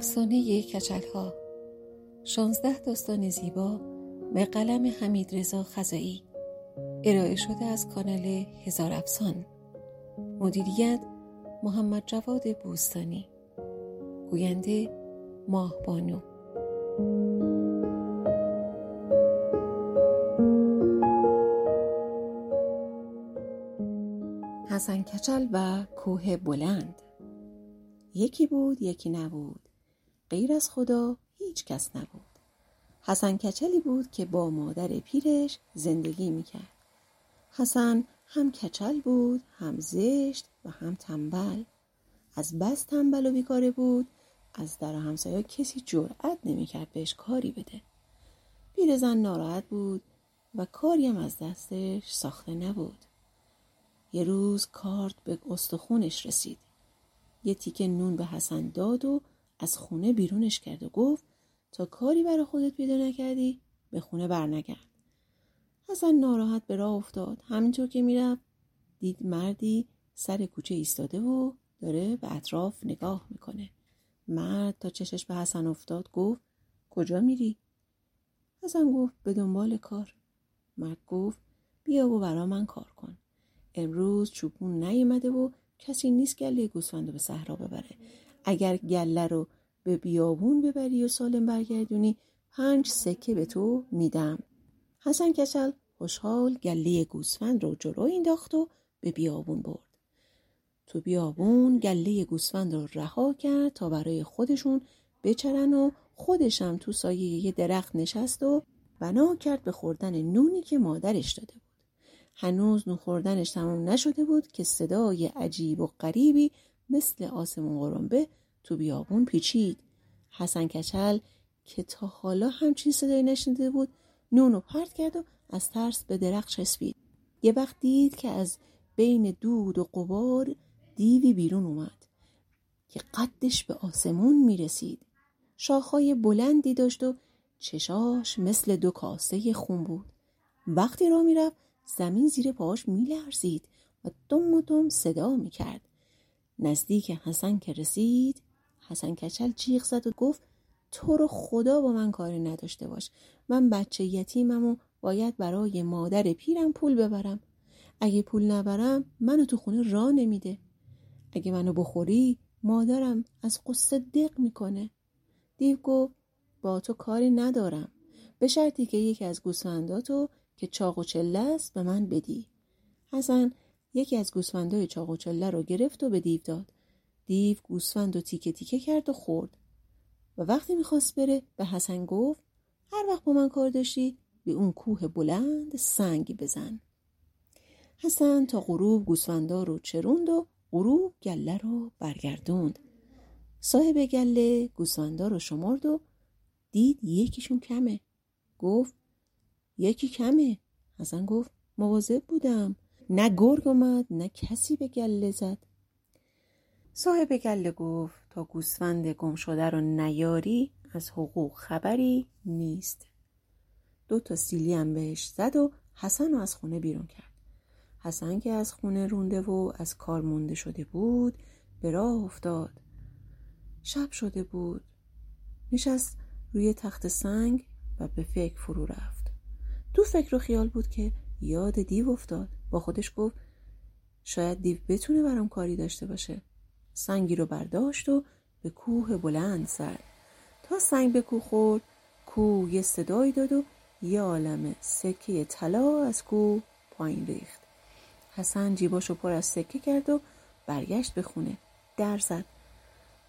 افسانه کچل ها شانزده داستان زیبا به قلم حمید رضا خزایی ارائه شده از کانال هزار افسان. مدیریت محمد جواد بوستانی. گوینده ماه بانو. حسن کچل و کوه بلند. یکی بود یکی نبود. غیر از خدا هیچ کس نبود. حسن کچلی بود که با مادر پیرش زندگی می‌کرد. حسن هم کچل بود هم زشت و هم تنبل. از بس تنبل و بیکاره بود از در همسایه کسی جرأت نمی‌کرد بهش کاری بده. پیرزن ناراحت بود و کاری هم از دستش ساخته نبود. یه روز کارت به استخونش رسید. یه تیکه نون به حسن داد و از خونه بیرونش کرد و گفت تا کاری برای خودت پیدا نکردی به خونه برنگرد. حسن ناراحت به راه افتاد. همینطور که می‌رفت دید مردی سر کوچه ایستاده و داره به اطراف نگاه می‌کنه. مرد تا چشش به حسن افتاد گفت کجا میری؟ حسن گفت به دنبال کار. مرد گفت بیا و برا من کار کن. امروز چوبون نیومده و کسی نیست گله گوسفند به صحرا ببره. اگر گله رو به بیابون ببری و سالم برگردونی پنج سکه به تو میدم. حسن کچل خوشحال گله گوسفند رو جلو انداخت و به بیابون برد. تو بیابون گله گوسفند رو رها کرد تا برای خودشون بچرن و خودشم تو سایه یه درخت نشست و بنا کرد به خوردن نونی که مادرش داده بود. هنوز نون خوردنش تمام نشده بود که صدای عجیب و غریبی مثل آسمون قرنبه تو بیابون پیچید. حسن کچل که تا حالا همچین صدایی نشنیده بود نونو پرت کرد و از ترس به درخت چسبید. یه وقت دید که از بین دود و قبار دیوی بیرون اومد که قدش به آسمون می‌رسید. شاخهای بلندی داشت و چشاش مثل دو کاسه خون بود. وقتی را می‌رفت زمین زیر پاهاش میلرزید و دم و دم صدا می‌کرد. نزدیک حسن که رسید حسن کچل جیغ زد و گفت تو رو خدا با من کاری نداشته باش. من بچه یتیمم و باید برای مادر پیرم پول ببرم. اگه پول نبرم منو تو خونه را نمیده. اگه منو بخوری مادرم از قصه دق می‌کنه. دیو گفت با تو کاری ندارم. به شرطی که یکی از گوسفنداتو که چاق و چله است به من بدی. حسن یکی از گوسفندای چاق و چله رو گرفت و به دیو داد. دیو گوسفند و تیکه تیکه کرد و خورد. و وقتی می‌خواست بره به حسن گفت هر وقت با من کار داشتی به اون کوه بلند سنگ بزن. حسن تا غروب گوسفندا رو چروند و غروب گله رو برگردوند. صاحب گله گوسفندا رو شمرد و دید یکیشون کمه. گفت یکی کمه. حسن گفت مواظب بودم. نه گرگ اومد نه کسی به گله زد. صاحب گله گفت تا گوسفند گم شده رو نیاری از حقوق خبری نیست. دو تا سیلی هم بهش زد و حسن رو از خونه بیرون کرد. حسن که از خونه رونده و از کار مونده شده بود به راه افتاد. شب شده بود. نشست روی تخت سنگ و به فکر فرو رفت. تو فکر و خیال بود که یاد دیو افتاد. با خودش گفت شاید دیو بتونه برام کاری داشته باشه. سنگی رو برداشت و به کوه بلند زد. تا سنگ به کوه خورد کوه یه صدایی داد و یه عالم سکه طلا از کوه پایین ریخت. حسن جیباشو پر از سکه کرد و برگشت به خونه. در زد.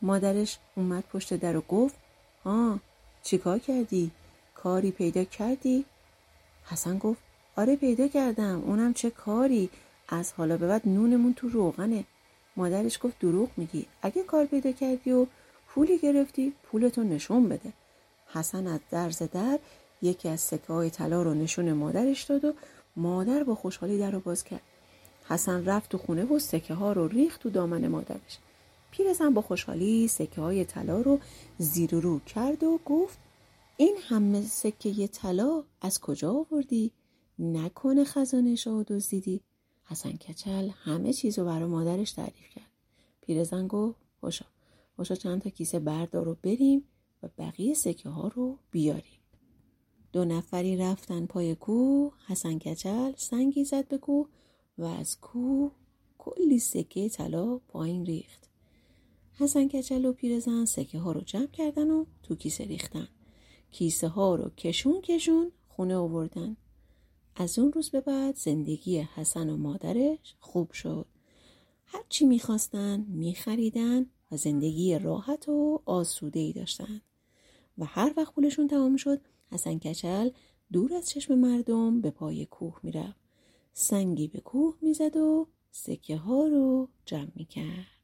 مادرش اومد پشت در و گفت ها چیکار کردی؟ کاری پیدا کردی؟ حسن گفت آره پیدا کردم. اونم چه کاری؟ از حالا به بعد نونمون تو روغنه. مادرش گفت دروغ میگی. اگه کار پیدا کردی و پولی گرفتی پولتو نشون بده. حسن از درز در یکی از سکه های طلا رو نشون مادرش داد و مادر با خوشحالی در رو باز کرد. حسن رفت تو خونه و سکه ها رو ریخت تو دامن مادرش. پیرزن با خوشحالی سکه های طلا رو زیر رو کرد و گفت این همه سکه طلا از کجا آوردی؟ نکنه خزانه شاه دزدیدی؟ حسن کچل همه چیز رو برای مادرش تعریف کرد. پیرزن گفت خوشا پاشا چند تا کیسه بردار و بریم و بقیه سکه ها رو بیاریم دو نفری رفتن پای کوه حسن کچل سنگی زد به کوه و از کوه کلی سکه طلا پایین ریخت حسن کچل و پیرزن سکه ها رو جمع کردن و تو کیسه ریختن کیسه ها رو کشون کشون خونه آوردن از اون روز به بعد زندگی حسن و مادرش خوب شد. هرچی می‌خواستن میخریدن و زندگی راحت و آسوده داشتن. و هر وقت پولشون تمام شد حسن کچل دور از چشم مردم به پای کوه می‌رفت. سنگی به کوه می‌زد و سکه ها رو جمع می‌کرد.